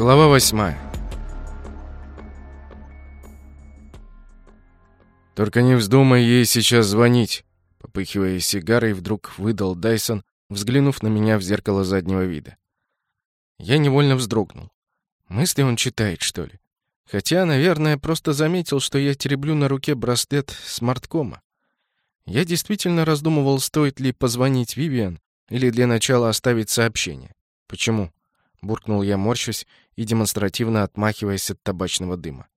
Глава восьмая. «Только не вздумай ей сейчас звонить», — попыхивая сигарой, вдруг выдал Дайсон, взглянув на меня в зеркало заднего вида. Я невольно вздрогнул. Мысли он читает, что ли? Хотя, наверное, просто заметил, что я тереблю на руке браслет смарткома. Я действительно раздумывал, стоит ли позвонить Вивиан или для начала оставить сообщение. Почему? Буркнул я, морщась и демонстративно отмахиваясь от табачного дыма.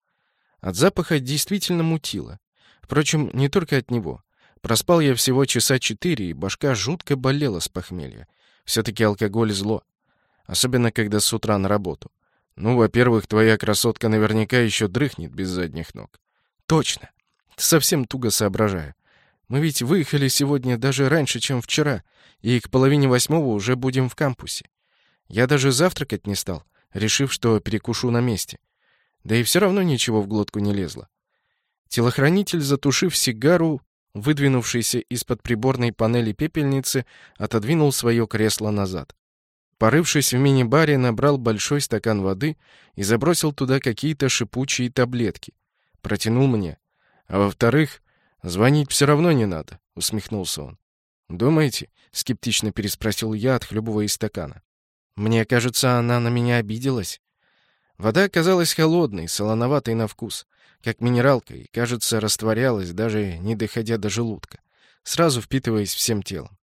От запаха действительно мутило. Впрочем, не только от него. Проспал я всего часа четыре, и башка жутко болела с похмелья. Все-таки алкоголь зло. Особенно, когда с утра на работу. Ну, во-первых, твоя красотка наверняка еще дрыхнет без задних ног. Точно. Совсем туго соображаю. Мы ведь выехали сегодня даже раньше, чем вчера, и к половине восьмого уже будем в кампусе. Я даже завтракать не стал, решив, что перекушу на месте. Да и все равно ничего в глотку не лезло. Телохранитель, затушив сигару, выдвинувшийся из-под приборной панели пепельницы, отодвинул свое кресло назад. Порывшись в мини-баре, набрал большой стакан воды и забросил туда какие-то шипучие таблетки. Протянул мне. А во-вторых, звонить все равно не надо, усмехнулся он. Думаете? скептично переспросил я, отхлебывая из стакана. Мне кажется, она на меня обиделась. Вода оказалась холодной, солоноватой на вкус, как минералка, и, кажется, растворялась, даже не доходя до желудка, сразу впитываясь всем телом.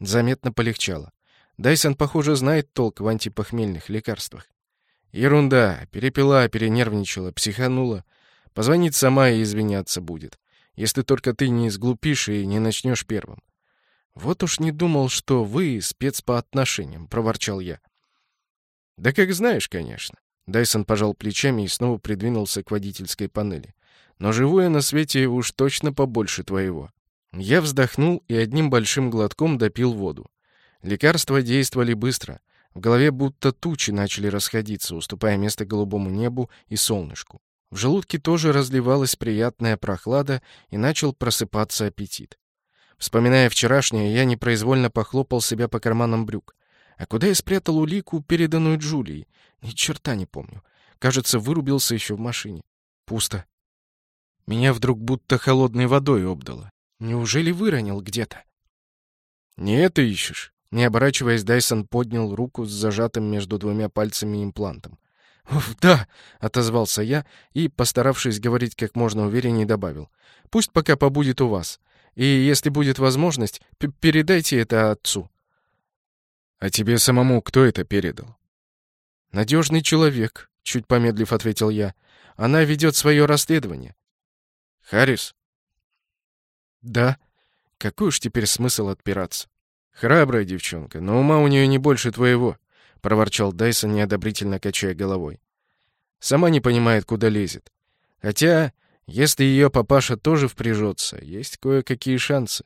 Заметно полегчало. Дайсон, похоже, знает толк в антипохмельных лекарствах. Ерунда. Перепила, перенервничала, психанула. Позвонит сама и извиняться будет. Если только ты не сглупишь и не начнешь первым. «Вот уж не думал, что вы спец по отношениям», — проворчал я. «Да как знаешь, конечно». Дайсон пожал плечами и снова придвинулся к водительской панели. «Но живу я на свете уж точно побольше твоего». Я вздохнул и одним большим глотком допил воду. Лекарства действовали быстро. В голове будто тучи начали расходиться, уступая место голубому небу и солнышку. В желудке тоже разливалась приятная прохлада и начал просыпаться аппетит. Вспоминая вчерашнее, я непроизвольно похлопал себя по карманам брюк. А куда я спрятал улику, переданную Джулией? Ни черта не помню. Кажется, вырубился еще в машине. Пусто. Меня вдруг будто холодной водой обдало. Неужели выронил где-то? Не это ищешь? Не оборачиваясь, Дайсон поднял руку с зажатым между двумя пальцами имплантом. «Уф, да!» — отозвался я и, постаравшись говорить как можно увереннее, добавил. «Пусть пока побудет у вас. И если будет возможность, передайте это отцу. А тебе самому кто это передал? Надежный человек, чуть помедлив ответил я. Она ведет свое расследование. Харрис? Да. Какой уж теперь смысл отпираться? Храбрая девчонка, но ума у нее не больше твоего, проворчал Дайсон, неодобрительно качая головой. Сама не понимает, куда лезет. Хотя если ее папаша тоже впряжется, есть кое-какие шансы.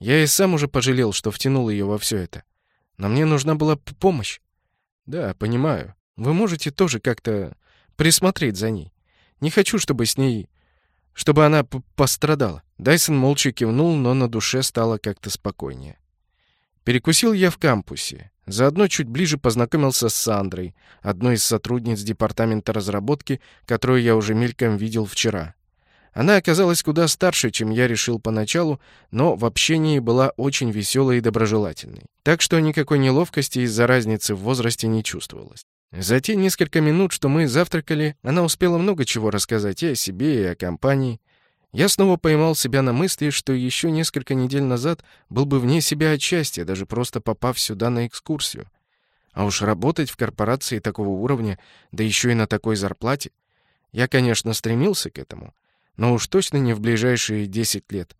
Я и сам уже пожалел, что втянул ее во все это. Но мне нужна была помощь. Да, понимаю. Вы можете тоже как-то присмотреть за ней. Не хочу, чтобы с ней... чтобы она пострадала. Дайсон молча кивнул, но на душе стало как-то спокойнее. Перекусил я в кампусе. Заодно чуть ближе познакомился с Сандрой, одной из сотрудниц департамента разработки, которую я уже мельком видел вчера. Она оказалась куда старше, чем я решил поначалу, но в общении была очень веселой и доброжелательной. Так что никакой неловкости из-за разницы в возрасте не чувствовалось. За те несколько минут, что мы завтракали, она успела много чего рассказать и о себе, и о компании. Я снова поймал себя на мысли, что еще несколько недель назад был бы вне себя от счастья, даже просто попав сюда на экскурсию. А уж работать в корпорации такого уровня, да еще и на такой зарплате. Я, конечно, стремился к этому, но уж точно не в ближайшие 10 лет.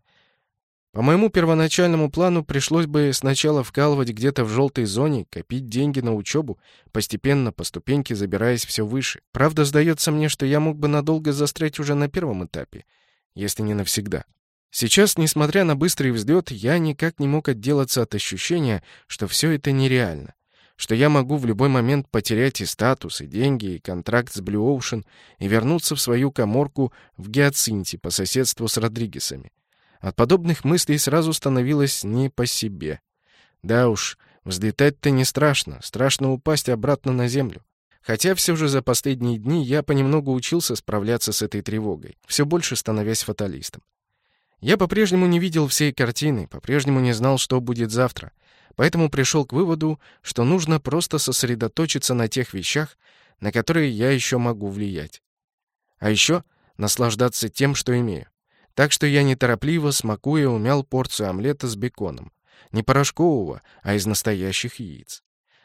По моему первоначальному плану пришлось бы сначала вкалывать где-то в желтой зоне, копить деньги на учебу, постепенно, по ступеньке забираясь все выше. Правда, сдается мне, что я мог бы надолго застрять уже на первом этапе — если не навсегда. Сейчас, несмотря на быстрый взлет, я никак не мог отделаться от ощущения, что все это нереально, что я могу в любой момент потерять и статус, и деньги, и контракт с Blue Ocean, и вернуться в свою коморку в Гиацинте по соседству с Родригесами. От подобных мыслей сразу становилось не по себе. Да уж, взлетать-то не страшно, страшно упасть обратно на землю. Хотя все же за последние дни я понемногу учился справляться с этой тревогой, все больше становясь фаталистом. Я по-прежнему не видел всей картины, по-прежнему не знал, что будет завтра, поэтому пришел к выводу, что нужно просто сосредоточиться на тех вещах, на которые я еще могу влиять. А еще наслаждаться тем, что имею. Так что я неторопливо, смакуя, умял порцию омлета с беконом. Не порошкового, а из настоящих яиц.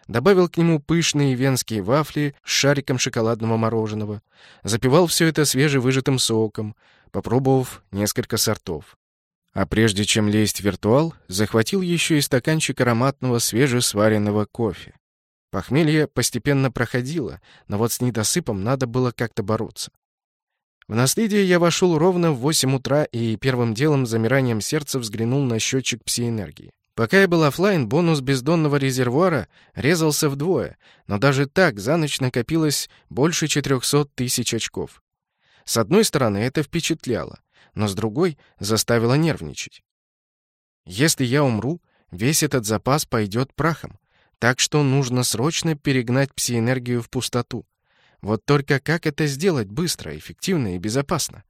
Добавил к нему пышные венские вафли с шариком шоколадного мороженого. Запивал все это свежевыжатым соком, попробовав несколько сортов. А прежде чем лезть в виртуал, захватил еще и стаканчик ароматного свежесваренного кофе. Похмелье постепенно проходило, но вот с недосыпом надо было как-то бороться. В наследие я вошел ровно в 8 утра и первым делом замиранием сердца взглянул на счетчик псиэнергии. Пока я был офлайн, бонус бездонного резервуара резался вдвое, но даже так за ночь накопилось больше 400 тысяч очков. С одной стороны, это впечатляло, но с другой заставило нервничать. Если я умру, весь этот запас пойдет прахом, так что нужно срочно перегнать псиэнергию в пустоту. Вот только как это сделать быстро, эффективно и безопасно?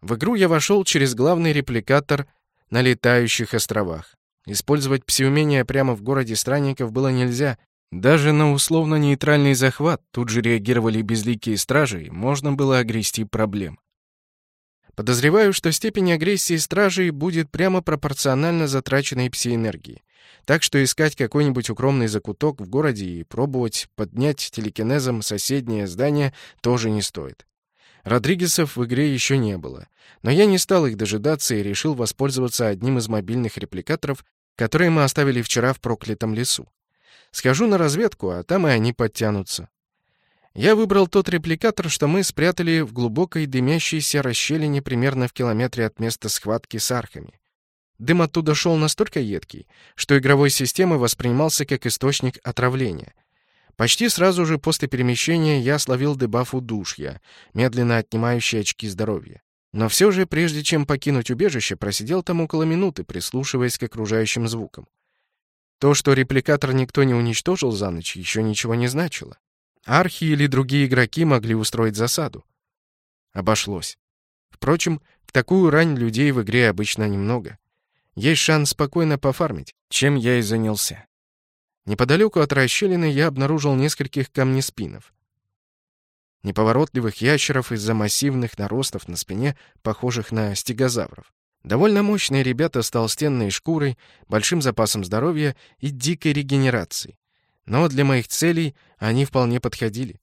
В игру я вошел через главный репликатор на летающих островах. Использовать псиумения прямо в городе странников было нельзя. Даже на условно-нейтральный захват тут же реагировали безликие стражи, и можно было огрести проблем. Подозреваю, что степень агрессии стражей будет прямо пропорциональна затраченной псиэнергии. Так что искать какой-нибудь укромный закуток в городе и пробовать поднять телекинезом соседнее здание тоже не стоит. Родригесов в игре еще не было, но я не стал их дожидаться и решил воспользоваться одним из мобильных репликаторов, которые мы оставили вчера в проклятом лесу. Схожу на разведку, а там и они подтянутся. Я выбрал тот репликатор, что мы спрятали в глубокой дымящейся расщелине примерно в километре от места схватки с архами. Дым оттуда шел настолько едкий, что игровой системой воспринимался как источник отравления — Почти сразу же после перемещения я словил дебаф удушья, медленно отнимающий очки здоровья. Но все же, прежде чем покинуть убежище, просидел там около минуты, прислушиваясь к окружающим звукам. То, что репликатор никто не уничтожил за ночь, еще ничего не значило. Архи или другие игроки могли устроить засаду. Обошлось. Впрочем, в такую рань людей в игре обычно немного. Есть шанс спокойно пофармить, чем я и занялся. Неподалеку от расщелины я обнаружил нескольких камнеспинов. Неповоротливых ящеров из-за массивных наростов на спине, похожих на стегозавров. Довольно мощные ребята с толстенной шкурой, большим запасом здоровья и дикой регенерацией. Но для моих целей они вполне подходили.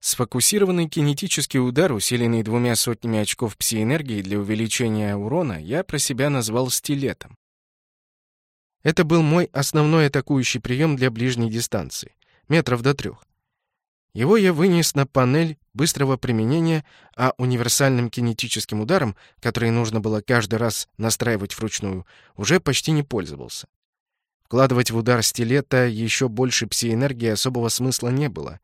Сфокусированный кинетический удар, усиленный двумя сотнями очков псиэнергии для увеличения урона, я про себя назвал стилетом. Это был мой основной атакующий прием для ближней дистанции, метров до трех. Его я вынес на панель быстрого применения, а универсальным кинетическим ударом, который нужно было каждый раз настраивать вручную, уже почти не пользовался. Вкладывать в удар стилета еще больше пси-энергии особого смысла не было.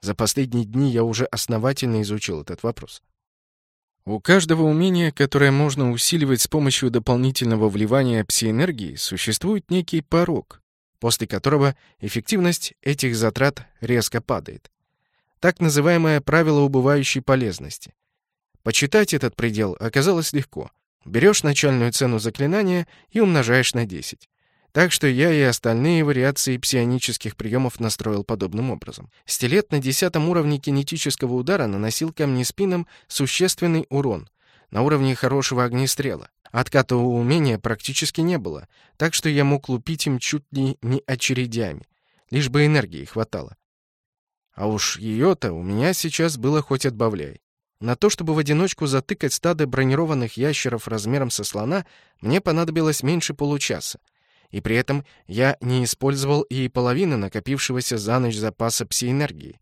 За последние дни я уже основательно изучил этот вопрос. У каждого умения, которое можно усиливать с помощью дополнительного вливания псиэнергии, существует некий порог, после которого эффективность этих затрат резко падает. Так называемое правило убывающей полезности. Почитать этот предел оказалось легко. Берешь начальную цену заклинания и умножаешь на 10. Так что я и остальные вариации псионических приемов настроил подобным образом. Стилет на десятом уровне кинетического удара наносил камнеспинам существенный урон, на уровне хорошего огнестрела. Отката у умения практически не было, так что я мог лупить им чуть ли не очередями, лишь бы энергии хватало. А уж ее-то у меня сейчас было хоть отбавляй. На то, чтобы в одиночку затыкать стадо бронированных ящеров размером со слона, мне понадобилось меньше получаса и при этом я не использовал и половины накопившегося за ночь запаса пси-энергии.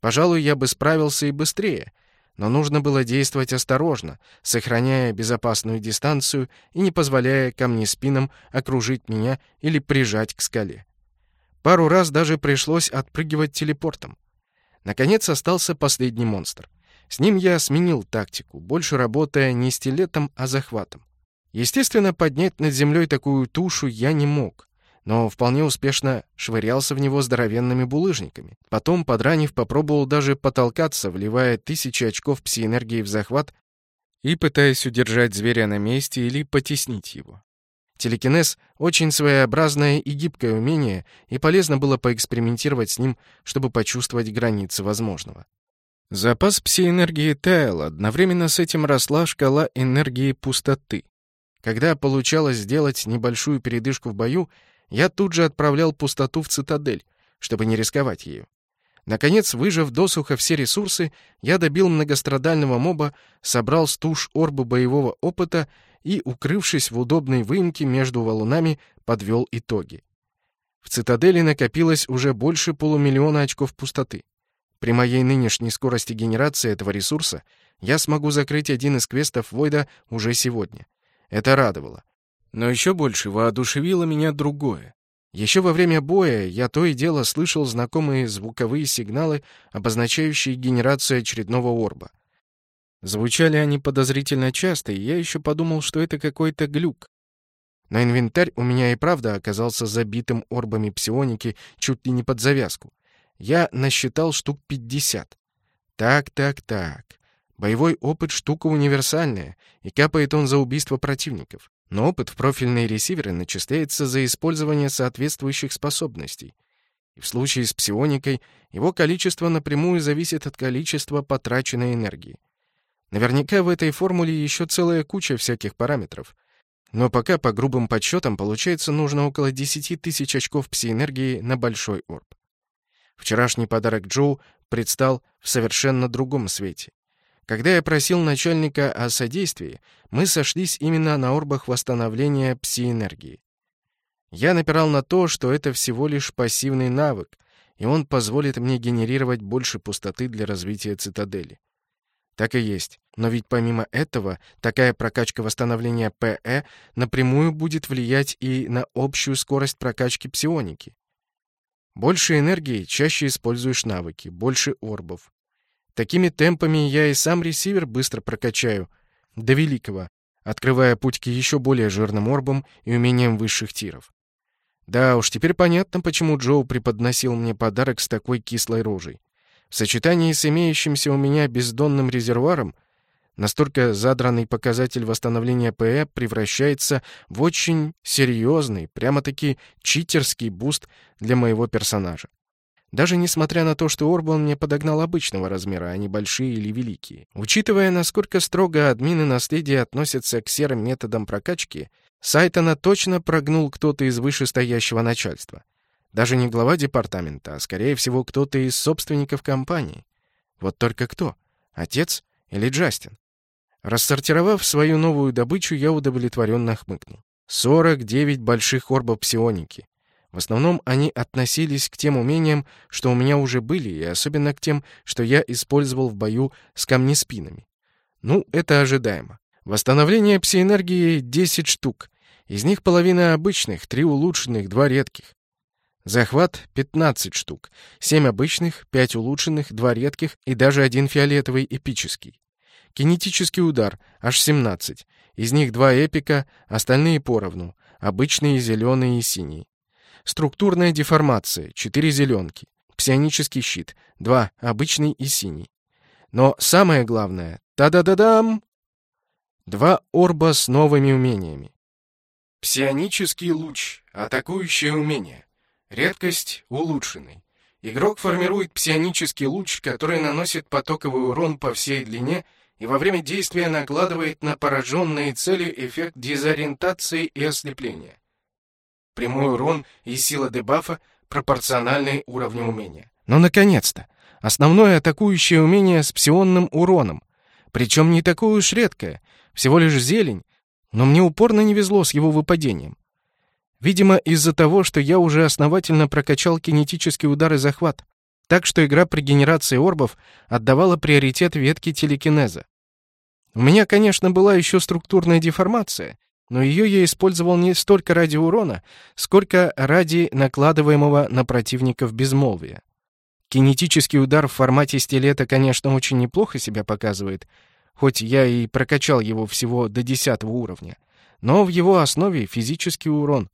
Пожалуй, я бы справился и быстрее, но нужно было действовать осторожно, сохраняя безопасную дистанцию и не позволяя камнеспинам окружить меня или прижать к скале. Пару раз даже пришлось отпрыгивать телепортом. Наконец остался последний монстр. С ним я сменил тактику, больше работая не стилетом, а захватом. Естественно, поднять над землей такую тушу я не мог. но вполне успешно швырялся в него здоровенными булыжниками. Потом, подранив, попробовал даже потолкаться, вливая тысячи очков пси-энергии в захват и пытаясь удержать зверя на месте или потеснить его. Телекинез — очень своеобразное и гибкое умение, и полезно было поэкспериментировать с ним, чтобы почувствовать границы возможного. Запас пси-энергии таял, одновременно с этим росла шкала энергии пустоты. Когда получалось сделать небольшую передышку в бою, я тут же отправлял пустоту в цитадель, чтобы не рисковать ею. Наконец, выжав досуха все ресурсы, я добил многострадального моба, собрал стуж орбы боевого опыта и, укрывшись в удобной выемке между валунами, подвел итоги. В цитадели накопилось уже больше полумиллиона очков пустоты. При моей нынешней скорости генерации этого ресурса я смогу закрыть один из квестов Войда уже сегодня. Это радовало. Но еще больше воодушевило меня другое. Еще во время боя я то и дело слышал знакомые звуковые сигналы, обозначающие генерацию очередного орба. Звучали они подозрительно часто, и я еще подумал, что это какой-то глюк. Но инвентарь у меня и правда оказался забитым орбами псионики чуть ли не под завязку. Я насчитал штук 50. Так, так, так. Боевой опыт — штука универсальная, и капает он за убийство противников. Но опыт в профильные ресиверы начисляется за использование соответствующих способностей. И в случае с псионикой его количество напрямую зависит от количества потраченной энергии. Наверняка в этой формуле еще целая куча всяких параметров. Но пока по грубым подсчетам получается нужно около 10 тысяч очков пси-энергии на большой орб. Вчерашний подарок Джоу предстал в совершенно другом свете. Когда я просил начальника о содействии, мы сошлись именно на орбах восстановления пси-энергии. Я напирал на то, что это всего лишь пассивный навык, и он позволит мне генерировать больше пустоты для развития цитадели. Так и есть. Но ведь помимо этого, такая прокачка восстановления ПЭ напрямую будет влиять и на общую скорость прокачки псионики. Больше энергии, чаще используешь навыки, больше орбов. Такими темпами я и сам ресивер быстро прокачаю, до великого, открывая путь к еще более жирным орбам и умениям высших тиров. Да уж, теперь понятно, почему Джоу преподносил мне подарок с такой кислой рожей. В сочетании с имеющимся у меня бездонным резервуаром Настолько задранный показатель восстановления ПЭ превращается в очень серьезный, прямо-таки читерский буст для моего персонажа. Даже несмотря на то, что орб он мне подогнал обычного размера, а не большие или великие. Учитывая, насколько строго админы наследия относятся к серым методам прокачки, Сайтона точно прогнул кто-то из вышестоящего начальства. Даже не глава департамента, а, скорее всего, кто-то из собственников компании. Вот только кто? Отец или Джастин? Рассортировав свою новую добычу, я удовлетворенно хмыкнул. 49 больших орбов псионики. В основном они относились к тем умениям, что у меня уже были, и особенно к тем, что я использовал в бою с камнеспинами. Ну, это ожидаемо. Восстановление псиэнергии — 10 штук. Из них половина обычных, 3 улучшенных, 2 редких. Захват — 15 штук. 7 обычных, 5 улучшенных, 2 редких и даже один фиолетовый эпический. Кинетический удар — аж 17. Из них два эпика, остальные поровну. Обычные зеленые и синие. Структурная деформация — 4 зеленки. Псионический щит — 2, обычный и синий. Но самое главное — та-да-да-дам! Два орба с новыми умениями. Псионический луч — атакующее умение. Редкость — улучшенный. Игрок формирует псионический луч, который наносит потоковый урон по всей длине и во время действия накладывает на пораженные цели эффект дезориентации и ослепления. Прямой урон и сила дебафа пропорциональны уровню умения. Но, наконец-то, основное атакующее умение с псионным уроном. Причем не такое уж редкое, всего лишь зелень, но мне упорно не везло с его выпадением. Видимо, из-за того, что я уже основательно прокачал кинетический удар и захват. Так что игра при генерации орбов отдавала приоритет ветке телекинеза. У меня, конечно, была еще структурная деформация, но ее я использовал не столько ради урона, сколько ради накладываемого на противников безмолвия. Кинетический удар в формате стилета, конечно, очень неплохо себя показывает, хоть я и прокачал его всего до 10 уровня, но в его основе физический урон.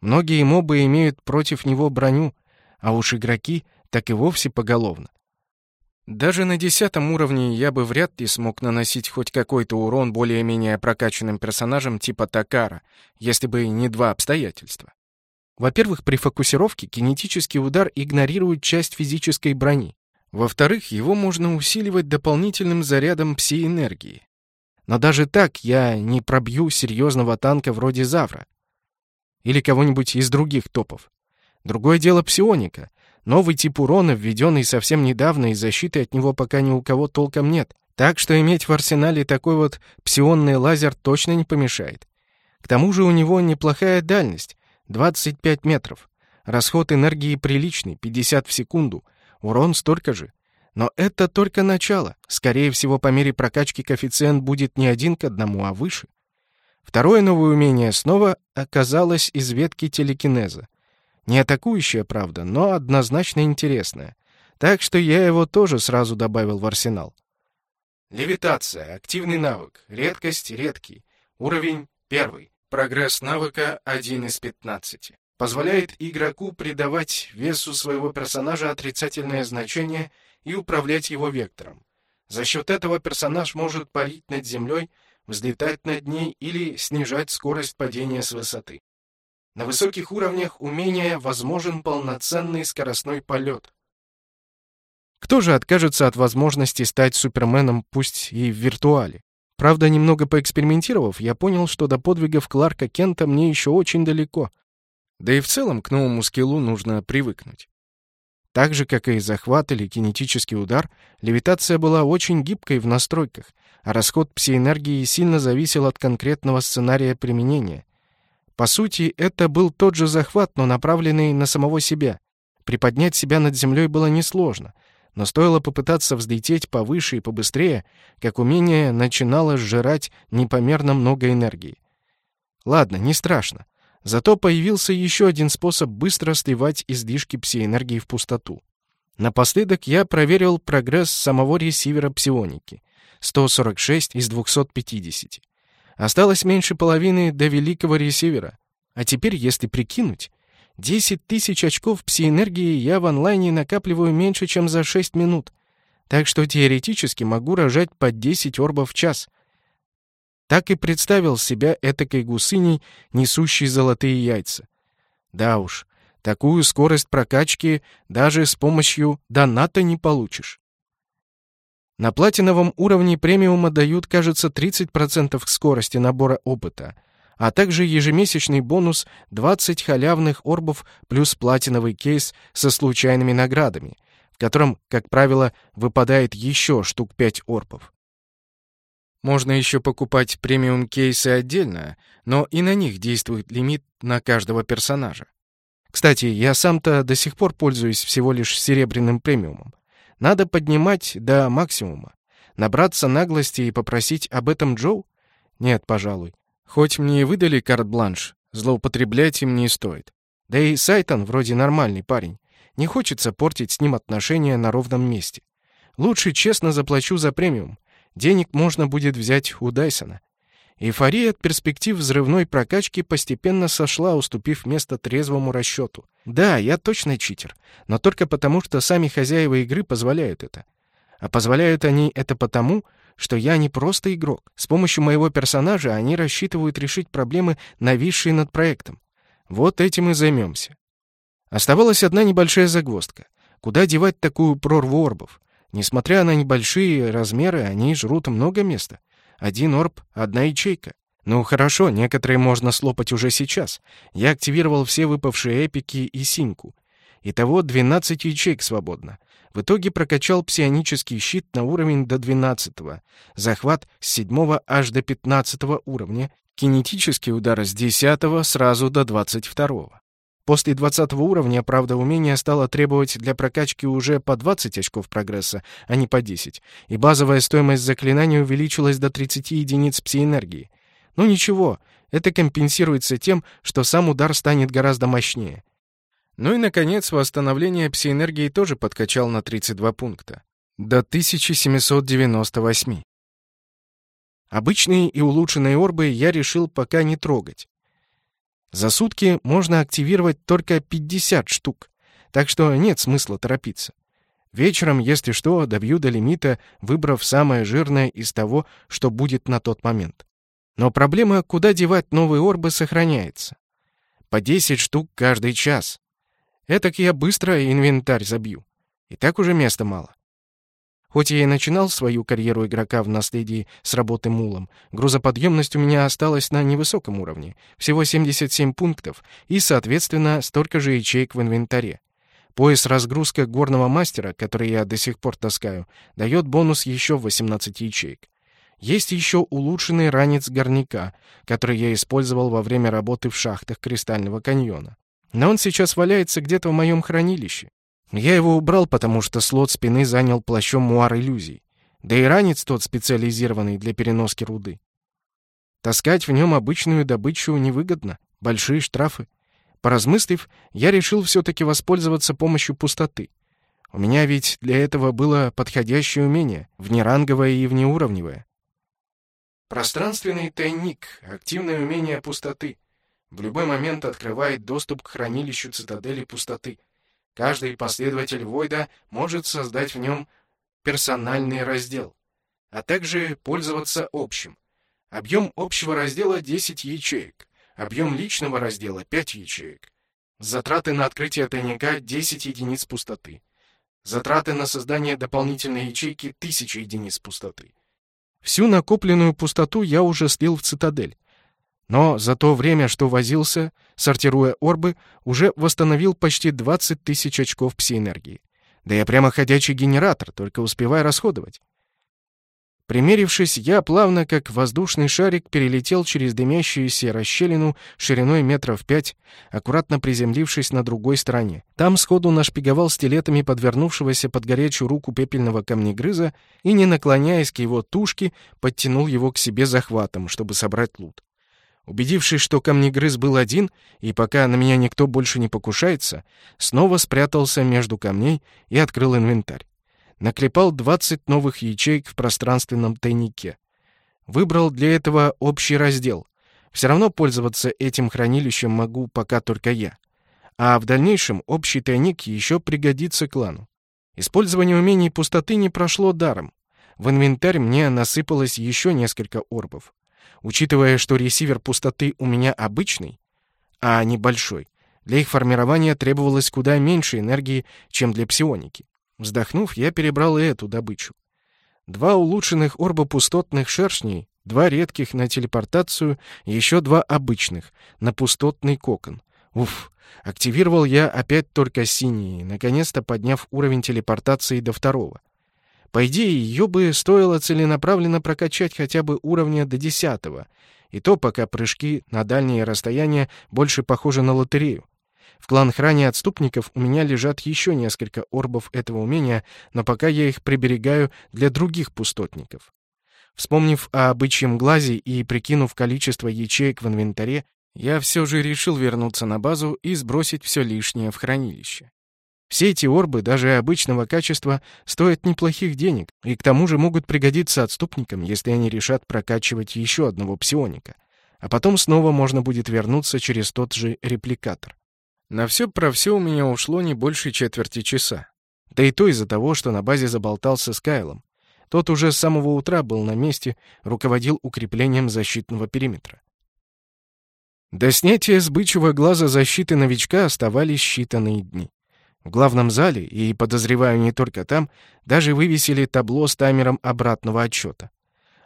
Многие мобы имеют против него броню, а уж игроки так и вовсе поголовно. Даже на десятом уровне я бы вряд ли смог наносить хоть какой-то урон более-менее прокачанным персонажам типа Такара, если бы не два обстоятельства. Во-первых, при фокусировке кинетический удар игнорирует часть физической брони. Во-вторых, его можно усиливать дополнительным зарядом пси-энергии. Но даже так я не пробью серьезного танка вроде Завра. Или кого-нибудь из других топов. Другое дело псионика. Новый тип урона, введенный совсем недавно, и защиты от него пока ни у кого толком нет. Так что иметь в арсенале такой вот псионный лазер точно не помешает. К тому же у него неплохая дальность — 25 метров. Расход энергии приличный, 50 в секунду. Урон столько же. Но это только начало. Скорее всего, по мере прокачки коэффициент будет не один к одному, а выше. Второе новое умение снова оказалось из ветки телекинеза. Не атакующая, правда, но однозначно интересная. Так что я его тоже сразу добавил в арсенал. Левитация. Активный навык. Редкость редкий. Уровень первый. Прогресс навыка 1 из 15. Позволяет игроку придавать весу своего персонажа отрицательное значение и управлять его вектором. За счет этого персонаж может парить над землей, взлетать над ней или снижать скорость падения с высоты. На высоких уровнях умения возможен полноценный скоростной полет. Кто же откажется от возможности стать суперменом, пусть и в виртуале? Правда, немного поэкспериментировав, я понял, что до подвигов Кларка Кента мне еще очень далеко. Да и в целом к новому скиллу нужно привыкнуть. Так же, как и захват или кинетический удар, левитация была очень гибкой в настройках, а расход псиэнергии сильно зависел от конкретного сценария применения. По сути, это был тот же захват, но направленный на самого себя. Приподнять себя над землей было несложно, но стоило попытаться взлететь повыше и побыстрее, как умение начинало сжирать непомерно много энергии. Ладно, не страшно. Зато появился еще один способ быстро сливать излишки псиэнергии в пустоту. Напоследок я проверил прогресс самого ресивера псионики. 146 из 250. Осталось меньше половины до великого ресивера. А теперь, если прикинуть, 10 тысяч очков пси-энергии я в онлайне накапливаю меньше, чем за 6 минут. Так что теоретически могу рожать по 10 орбов в час. Так и представил себя этакой гусыней, несущей золотые яйца. Да уж, такую скорость прокачки даже с помощью доната не получишь. На платиновом уровне премиума дают, кажется, 30% скорости набора опыта, а также ежемесячный бонус 20 халявных орбов плюс платиновый кейс со случайными наградами, в котором, как правило, выпадает еще штук 5 орбов. Можно еще покупать премиум-кейсы отдельно, но и на них действует лимит на каждого персонажа. Кстати, я сам-то до сих пор пользуюсь всего лишь серебряным премиумом. Надо поднимать до максимума. Набраться наглости и попросить об этом Джоу? Нет, пожалуй. Хоть мне и выдали карт-бланш, злоупотреблять им не стоит. Да и Сайтон вроде нормальный парень. Не хочется портить с ним отношения на ровном месте. Лучше честно заплачу за премиум. Денег можно будет взять у Дайсона. Эйфория от перспектив взрывной прокачки постепенно сошла, уступив место трезвому расчету. Да, я точно читер, но только потому, что сами хозяева игры позволяют это. А позволяют они это потому, что я не просто игрок. С помощью моего персонажа они рассчитывают решить проблемы, нависшие над проектом. Вот этим и займемся. Оставалась одна небольшая загвоздка. Куда девать такую прорву орбов? Несмотря на небольшие размеры, они жрут много места. Один орб — одна ячейка. Ну хорошо, некоторые можно слопать уже сейчас. Я активировал все выпавшие эпики и синьку. Итого 12 ячеек свободно. В итоге прокачал псионический щит на уровень до 12 -го, захват с 7 аж до 15 уровня, кинетический удар с 10 сразу до 22 -го. После 20 уровня, правда, умение стало требовать для прокачки уже по 20 очков прогресса, а не по 10, и базовая стоимость заклинания увеличилась до 30 единиц пси-энергии. Но ну, ничего, это компенсируется тем, что сам удар станет гораздо мощнее. Ну и, наконец, восстановление пси-энергии тоже подкачал на 32 пункта. До 1798. Обычные и улучшенные орбы я решил пока не трогать. За сутки можно активировать только 50 штук, так что нет смысла торопиться. Вечером, если что, добью до лимита, выбрав самое жирное из того, что будет на тот момент. Но проблема, куда девать новые орбы, сохраняется. По 10 штук каждый час. Этак я быстро инвентарь забью. И так уже места мало. Хоть я и начинал свою карьеру игрока в наследии с работы мулом, грузоподъемность у меня осталась на невысоком уровне, всего 77 пунктов, и, соответственно, столько же ячеек в инвентаре. Пояс разгрузка горного мастера, который я до сих пор таскаю, дает бонус еще в 18 ячеек. Есть еще улучшенный ранец горняка, который я использовал во время работы в шахтах Кристального каньона. Но он сейчас валяется где-то в моем хранилище. Я его убрал, потому что слот спины занял плащом муар иллюзий. Да и ранец тот специализированный для переноски руды. Таскать в нем обычную добычу невыгодно. Большие штрафы. Поразмыслив, я решил все-таки воспользоваться помощью пустоты. У меня ведь для этого было подходящее умение, внеранговое и внеуровневое. Пространственный тайник, активное умение пустоты. В любой момент открывает доступ к хранилищу цитадели пустоты. Каждый последователь Войда может создать в нем персональный раздел, а также пользоваться общим. Объем общего раздела 10 ячеек, объем личного раздела 5 ячеек. Затраты на открытие тайника 10 единиц пустоты. Затраты на создание дополнительной ячейки 1000 единиц пустоты. Всю накопленную пустоту я уже слил в цитадель. Но за то время, что возился, сортируя орбы, уже восстановил почти 20 тысяч очков псиэнергии. Да я прямо ходячий генератор, только успеваю расходовать. Примерившись, я плавно, как воздушный шарик, перелетел через дымящуюся расщелину шириной метров пять, аккуратно приземлившись на другой стороне. Там сходу нашпиговал стилетами подвернувшегося под горячую руку пепельного камнегрыза и, не наклоняясь к его тушке, подтянул его к себе захватом, чтобы собрать лут. Убедившись, что камнегрыз был один, и пока на меня никто больше не покушается, снова спрятался между камней и открыл инвентарь. Наклепал 20 новых ячеек в пространственном тайнике. Выбрал для этого общий раздел. Все равно пользоваться этим хранилищем могу пока только я. А в дальнейшем общий тайник еще пригодится клану. Использование умений пустоты не прошло даром. В инвентарь мне насыпалось еще несколько орбов. Учитывая, что ресивер пустоты у меня обычный, а не большой, для их формирования требовалось куда меньше энергии, чем для псионики. Вздохнув, я перебрал и эту добычу. Два улучшенных орба пустотных шершней, два редких на телепортацию еще два обычных на пустотный кокон. Уф, активировал я опять только синие, наконец-то подняв уровень телепортации до второго. По идее, ее бы стоило целенаправленно прокачать хотя бы уровня до десятого, и то пока прыжки на дальние расстояния больше похожи на лотерею. В клан-хране отступников у меня лежат еще несколько орбов этого умения, но пока я их приберегаю для других пустотников. Вспомнив о бычьем глазе и прикинув количество ячеек в инвентаре, я все же решил вернуться на базу и сбросить все лишнее в хранилище. Все эти орбы, даже обычного качества, стоят неплохих денег, и к тому же могут пригодиться отступникам, если они решат прокачивать еще одного псионика. А потом снова можно будет вернуться через тот же репликатор. На все про все у меня ушло не больше четверти часа. Да и то из-за того, что на базе заболтался с Кайлом. Тот уже с самого утра был на месте, руководил укреплением защитного периметра. До снятия с бычьего глаза защиты новичка оставались считанные дни. В главном зале, и, подозреваю, не только там, даже вывесили табло с таймером обратного отсчета.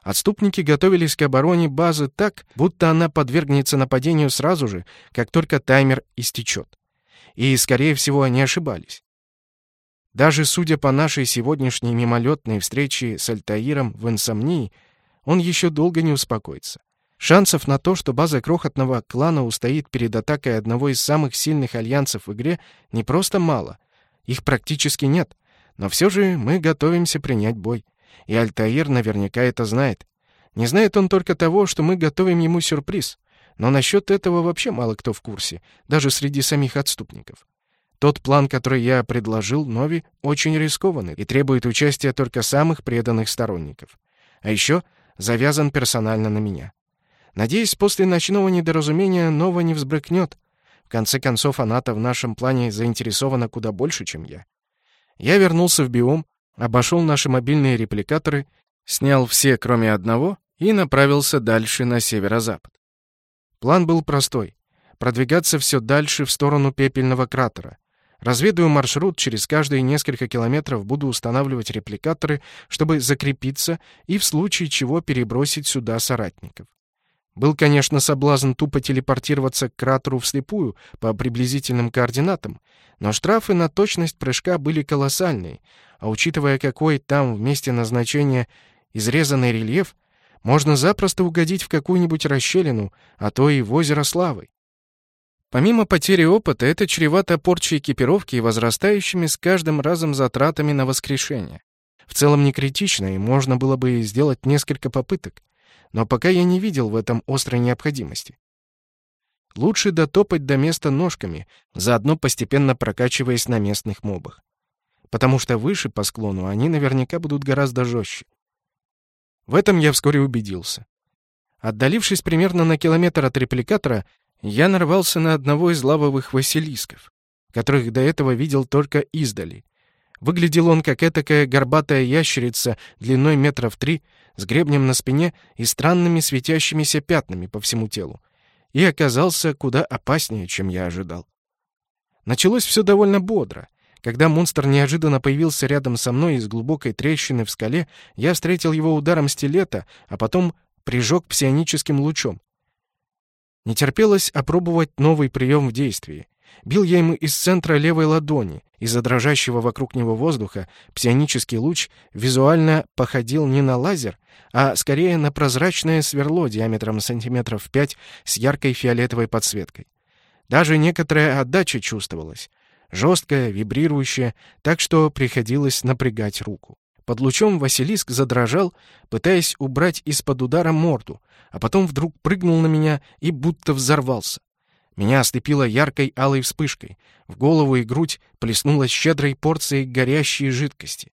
Отступники готовились к обороне базы так, будто она подвергнется нападению сразу же, как только таймер истечет. И, скорее всего, они ошибались. Даже судя по нашей сегодняшней мимолетной встрече с Альтаиром в Инсомнии, он еще долго не успокоится. Шансов на то, что база крохотного клана устоит перед атакой одного из самых сильных альянсов в игре, не просто мало. Их практически нет. Но все же мы готовимся принять бой. И Альтаир наверняка это знает. Не знает он только того, что мы готовим ему сюрприз. Но насчет этого вообще мало кто в курсе, даже среди самих отступников. Тот план, который я предложил Нови, очень рискованный и требует участия только самых преданных сторонников. А еще завязан персонально на меня. Надеюсь, после ночного недоразумения Нова не взбрыкнет. В конце концов, она-то в нашем плане заинтересована куда больше, чем я. Я вернулся в биом, обошел наши мобильные репликаторы, снял все, кроме одного, и направился дальше на северо-запад. План был простой — продвигаться все дальше в сторону пепельного кратера. Разведаю маршрут, через каждые несколько километров буду устанавливать репликаторы, чтобы закрепиться и в случае чего перебросить сюда соратников. Был, конечно, соблазн тупо телепортироваться к кратеру вслепую по приблизительным координатам, но штрафы на точность прыжка были колоссальные, а учитывая, какой там в назначения изрезанный рельеф, можно запросто угодить в какую-нибудь расщелину, а то и в озеро славы. Помимо потери опыта, это чревато порчей экипировки и возрастающими с каждым разом затратами на воскрешение. В целом не критично, и можно было бы сделать несколько попыток но пока я не видел в этом острой необходимости. Лучше дотопать до места ножками, заодно постепенно прокачиваясь на местных мобах. Потому что выше по склону они наверняка будут гораздо жестче. В этом я вскоре убедился. Отдалившись примерно на километр от репликатора, я нарвался на одного из лавовых василисков, которых до этого видел только издали. Выглядел он как этакая горбатая ящерица длиной метров три, с гребнем на спине и странными светящимися пятнами по всему телу. И оказался куда опаснее, чем я ожидал. Началось все довольно бодро. Когда монстр неожиданно появился рядом со мной из глубокой трещины в скале, я встретил его ударом стилета, а потом прижег псионическим лучом. Не терпелось опробовать новый прием в действии. Бил я ему из центра левой ладони. Из-за дрожащего вокруг него воздуха псионический луч визуально походил не на лазер, а скорее на прозрачное сверло диаметром сантиметров 5 с яркой фиолетовой подсветкой. Даже некоторая отдача чувствовалась. Жесткая, вибрирующая, так что приходилось напрягать руку. Под лучом Василиск задрожал, пытаясь убрать из-под удара морду, а потом вдруг прыгнул на меня и будто взорвался. Меня ослепило яркой алой вспышкой. В голову и грудь плеснула щедрой порцией горящей жидкости.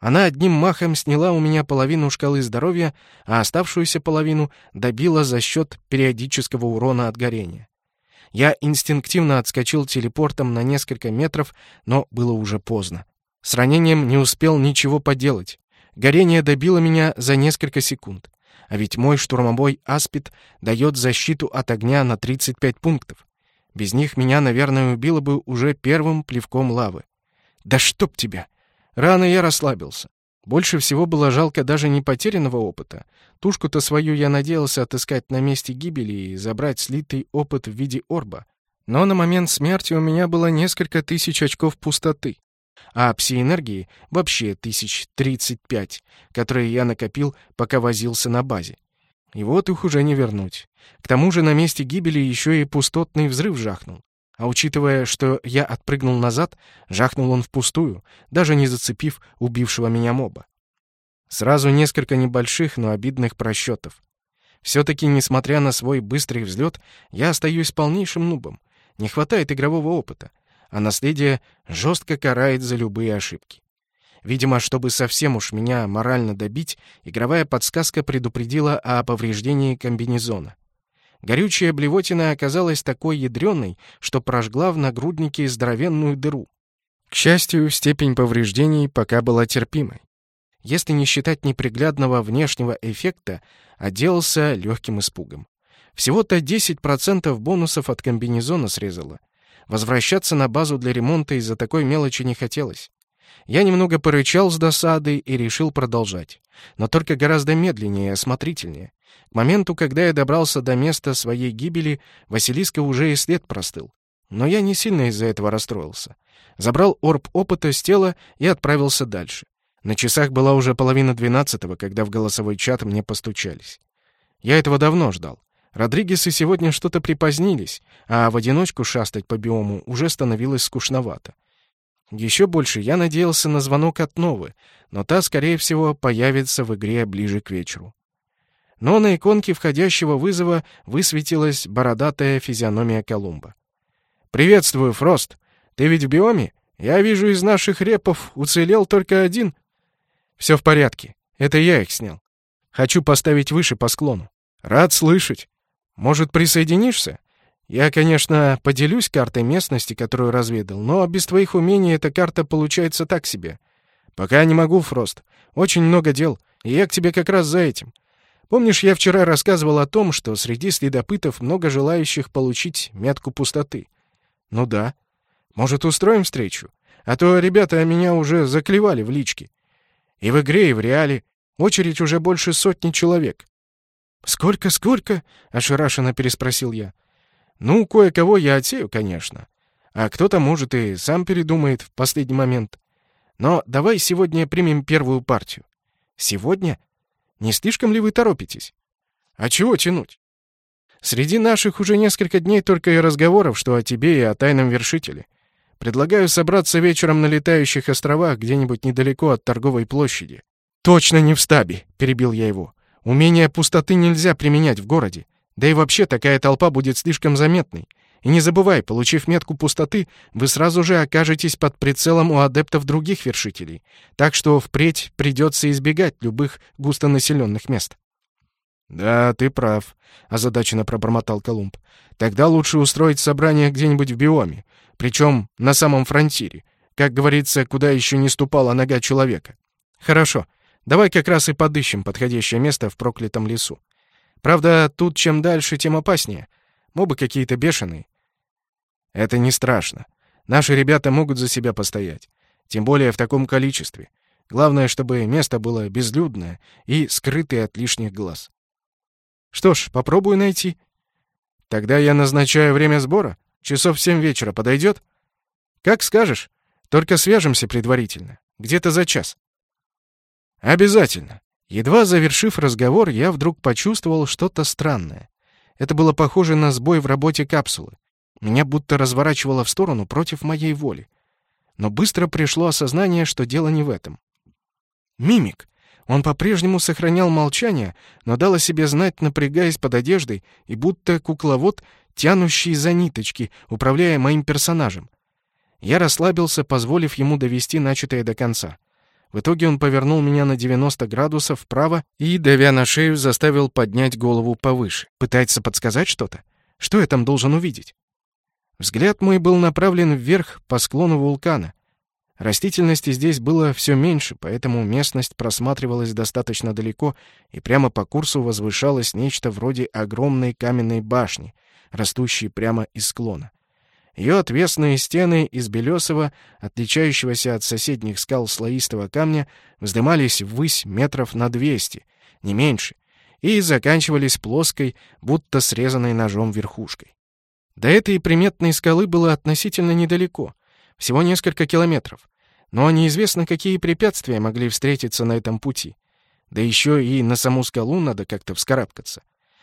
Она одним махом сняла у меня половину шкалы здоровья, а оставшуюся половину добила за счет периодического урона от горения. Я инстинктивно отскочил телепортом на несколько метров, но было уже поздно. С ранением не успел ничего поделать. Горение добило меня за несколько секунд. А ведь мой штурмовой аспид дает защиту от огня на 35 пунктов. Без них меня, наверное, убило бы уже первым плевком лавы. Да чтоб тебя! Рано я расслабился. Больше всего было жалко даже не потерянного опыта. Тушку-то свою я надеялся отыскать на месте гибели и забрать слитый опыт в виде орба. Но на момент смерти у меня было несколько тысяч очков пустоты а пси-энергии вообще тысяч тридцать пять, которые я накопил, пока возился на базе. И вот их уже не вернуть. К тому же на месте гибели еще и пустотный взрыв жахнул. А учитывая, что я отпрыгнул назад, жахнул он впустую, даже не зацепив убившего меня моба. Сразу несколько небольших, но обидных просчетов. Все-таки, несмотря на свой быстрый взлет, я остаюсь полнейшим нубом. Не хватает игрового опыта а наследие жестко карает за любые ошибки. Видимо, чтобы совсем уж меня морально добить, игровая подсказка предупредила о повреждении комбинезона. Горючая блевотина оказалась такой ядреной, что прожгла в нагруднике здоровенную дыру. К счастью, степень повреждений пока была терпимой. Если не считать неприглядного внешнего эффекта, отделался легким испугом. Всего-то 10% бонусов от комбинезона срезало — Возвращаться на базу для ремонта из-за такой мелочи не хотелось. Я немного порычал с досады и решил продолжать. Но только гораздо медленнее и осмотрительнее. К моменту, когда я добрался до места своей гибели, Василиска уже и след простыл. Но я не сильно из-за этого расстроился. Забрал орб опыта с тела и отправился дальше. На часах была уже половина двенадцатого, когда в голосовой чат мне постучались. Я этого давно ждал. Родригесы сегодня что-то припозднились, а в одиночку шастать по биому уже становилось скучновато. Еще больше я надеялся на звонок от Новы, но та, скорее всего, появится в игре ближе к вечеру. Но на иконке входящего вызова высветилась бородатая физиономия Колумба. «Приветствую, Фрост! Ты ведь в биоме? Я вижу, из наших репов уцелел только один». «Все в порядке. Это я их снял. Хочу поставить выше по склону. Рад слышать. Может, присоединишься? Я, конечно, поделюсь картой местности, которую разведал, но без твоих умений эта карта получается так себе. Пока не могу, Фрост. Очень много дел, и я к тебе как раз за этим. Помнишь, я вчера рассказывал о том, что среди следопытов много желающих получить метку пустоты? Ну да. Может, устроим встречу? А то ребята меня уже заклевали в личке. И в игре, и в реале. Очередь уже больше сотни человек. «Сколько, сколько?» — ошарашенно переспросил я. «Ну, кое-кого я отсею, конечно. А кто-то, может, и сам передумает в последний момент. Но давай сегодня примем первую партию». «Сегодня? Не слишком ли вы торопитесь?» «А чего тянуть?» «Среди наших уже несколько дней только и разговоров, что о тебе и о тайном вершителе. Предлагаю собраться вечером на летающих островах где-нибудь недалеко от торговой площади». «Точно не в стабе», — перебил я его. «Умение пустоты нельзя применять в городе. Да и вообще такая толпа будет слишком заметной. И не забывай, получив метку пустоты, вы сразу же окажетесь под прицелом у адептов других вершителей. Так что впредь придется избегать любых густонаселенных мест». «Да, ты прав», — озадаченно пробормотал Колумб. «Тогда лучше устроить собрание где-нибудь в биоме причем на самом фронтире, как говорится, куда еще не ступала нога человека. Хорошо, давай как раз и подыщем подходящее место в проклятом лесу. Правда, тут чем дальше, тем опаснее. Мобы какие-то бешеные. Это не страшно. Наши ребята могут за себя постоять. Тем более в таком количестве. Главное, чтобы место было безлюдное и скрытое от лишних глаз. Что ж, попробую найти. Тогда я назначаю время сбора. Часов в семь вечера подойдет? Как скажешь. Только свяжемся предварительно. Где-то за час. Обязательно. Едва завершив разговор, я вдруг почувствовал что-то странное. Это было похоже на сбой в работе капсулы. Меня будто разворачивало в сторону против моей воли. Но быстро пришло осознание, что дело не в этом. Мимик. Он по-прежнему сохранял молчание, но дал о себе знать, напрягаясь под одеждой, и будто кукловод тянущий за ниточки, управляя моим персонажем. Я расслабился, позволив ему довести начатое до конца. В итоге он повернул меня на 90 градусов вправо и, давя на шею, заставил поднять голову повыше. Пытается подсказать что-то? Что я там должен увидеть? Взгляд мой был направлен вверх по склону вулкана. Растительности здесь было все меньше, поэтому местность просматривалась достаточно далеко, и прямо по курсу возвышалось нечто вроде огромной каменной башни, растущей прямо из склона. Ее отвесные стены из белесого, отличающегося от соседних скал слоистого камня, вздымались ввысь метров на двести, не меньше, и заканчивались плоской, будто срезанной ножом верхушкой. До этой приметной скалы было относительно недалеко, всего несколько километров, но неизвестно, какие препятствия могли встретиться на этом пути. Да еще и на саму скалу надо как-то вскарабкаться.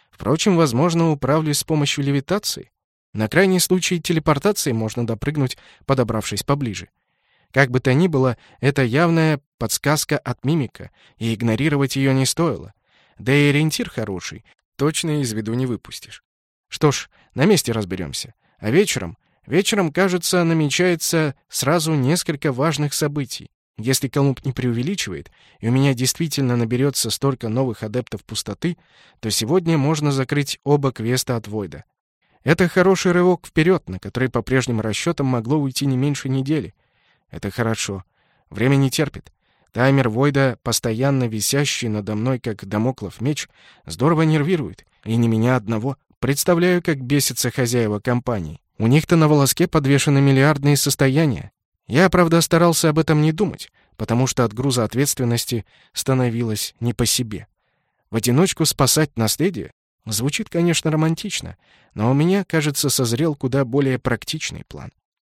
Впрочем, возможно, управлюсь с помощью левитации. На крайний случай телепортации можно допрыгнуть, подобравшись поближе. Как бы то ни было, это явная подсказка от мимика, и игнорировать ее не стоило. Да и ориентир хороший, точно из виду не выпустишь. Что ж, на месте разберемся. А вечером, вечером, кажется, намечается сразу несколько важных событий. Если Колумб не преувеличивает, и у меня действительно наберется столько новых адептов пустоты, то сегодня можно закрыть оба квеста от Войда. Это хороший рывок вперед, на который по прежним расчетам могло уйти не меньше недели. Это хорошо. Время не терпит. Таймер Войда, постоянно висящий надо мной, как домоклов меч, здорово нервирует. И не меня одного. Представляю, как бесятся хозяева компании. У них-то на волоске подвешены миллиардные состояния. Я, правда, старался об этом не думать, потому что от груза ответственности становилось не по себе. В одиночку спасать наследие звучит, конечно, романтично, но у меня, кажется, созрел куда более практичный план.